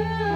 Yeah.